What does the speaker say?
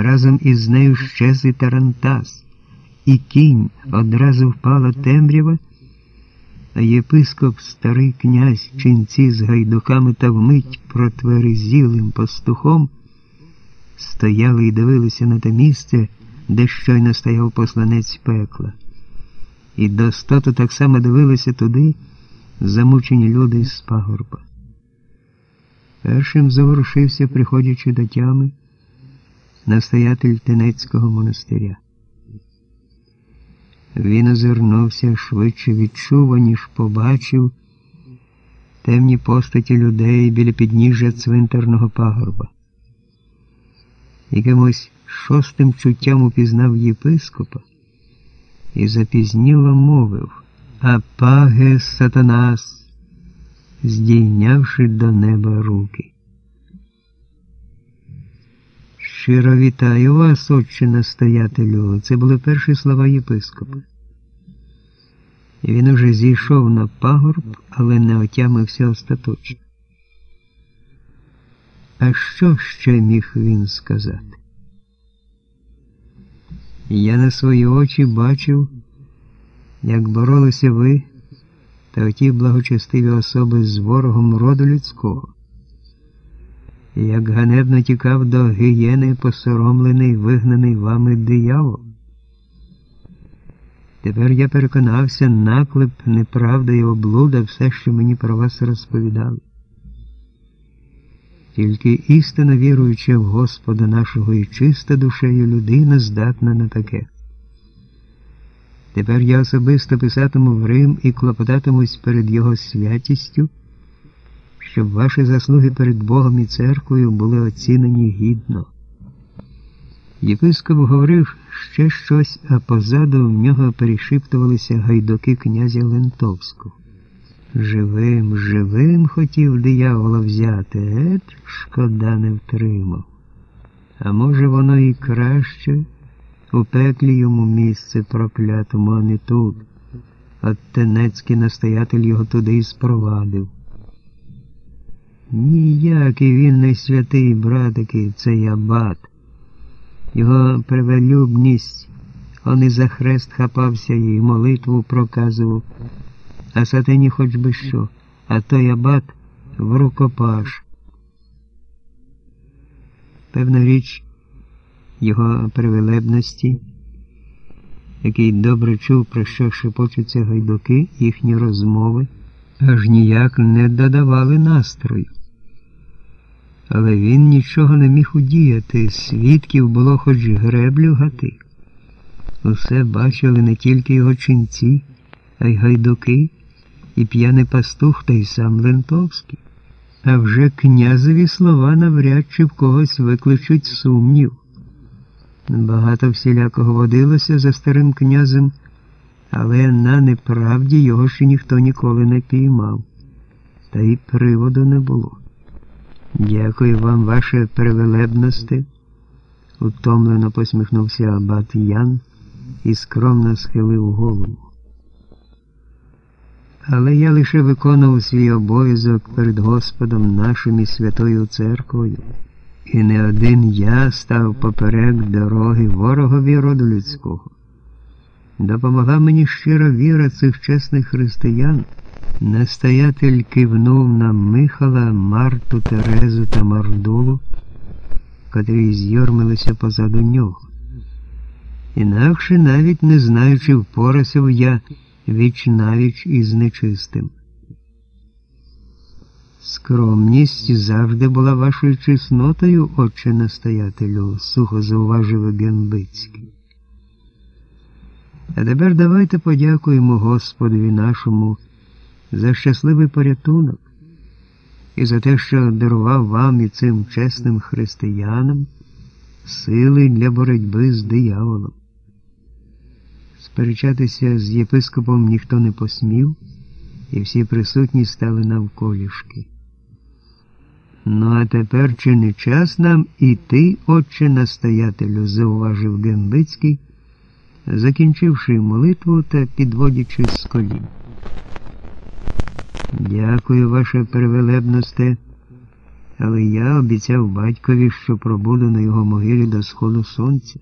Разом із нею щез і Тарантас, і кінь одразу впала темрява, а єпископ, старий князь, ченці з гайдуками та вмить протверезілим пастухом стояли і дивилися на те місце, де щойно стояв посланець пекла. І достото так само дивилися туди замучені люди з пагорба. Першим заворушився, приходячи до тями, настоятель Тенецького монастиря. Він озирнувся швидше відчув, ніж побачив темні постаті людей біля підніжжя цвинтарного пагорба. Якимось шостим чуттям упізнав єпископа і запізніло мовив Апаге сатанас, здійнявши до неба руки. Щиро вітаю вас, отче настоятелю. Це були перші слова єпископа. І Він уже зійшов на пагорб, але не отямився остаточно. А що ще міг він сказати? Я на свої очі бачив, як боролися ви та оті благочестиві особи з ворогом роду людського, як ганебно тікав до гієни посоромлений, вигнаний вами диявол. Тепер я переконався, наклеп, неправда і облуда, все, що мені про вас розповідали. Тільки істинно віруюча в Господа нашого і чиста душею людина здатна на таке. Тепер я особисто писатиму в Рим і клопотатимусь перед Його святістю, щоб ваші заслуги перед Богом і церквою були оцінені гідно. Єпископ говорив ще щось, а позаду в нього перешіптувалися гайдоки князя Лентовського. Живим, живим хотів диявола взяти, ет, шкода не втримав. А може, воно і краще у пеклі йому місце проклятому, а не тут. От тенецький настоятель його туди і спровадив. Ніякий він не святий, братики, цей абат. Його привелюбність, он і за хрест хапався і молитву проказував а сатані хоч би що, а той абат в рукопаш. Певна річ його привилебності, який добре чув, про що шепочуться гайдуки, їхні розмови, аж ніяк не додавали настрою. Але він нічого не міг удіяти, свідків було хоч греблю гати. Усе бачили не тільки його ченці, а й гайдуки і п'яний пастух та й сам Лентовський. А вже князеві слова навряд чи в когось викличуть сумнів. Багато всілякого водилося за старим князем, але на неправді його ще ніхто ніколи не піймав, та й приводу не було. Дякую вам, ваше привелебності, утомлено посміхнувся абат Ян і скромно схилив голову. Але я лише виконував свій обов'язок перед Господом нашим і Святою Церквою, і не один я став поперек дороги ворогові роду людського. Допомогла мені щира віра цих чесних християн. Настоятель кивнув на Михала, Марту, Терезу та Мардулу, котрі з'йормилися позаду нього. Інакше, навіть не знаючи, впорасив я віч навіч із нечистим. Скромність завжди була вашою чеснотою, отче настоятелю, сухо зауважив Генбицький. А тепер давайте подякуємо Господові нашому за щасливий порятунок і за те, що дарував вам і цим чесним християнам сили для боротьби з дияволом. Сперечатися з єпископом ніхто не посмів, і всі присутні стали навколішки. Ну, а тепер чи не час нам іти, отче настоятелю, зауважив Гембицький, закінчивши молитву та підводячи з колін. Дякую, ваше перевелебносте, Але я обіцяв батькові, що пробуду на його могилі до сходу сонця.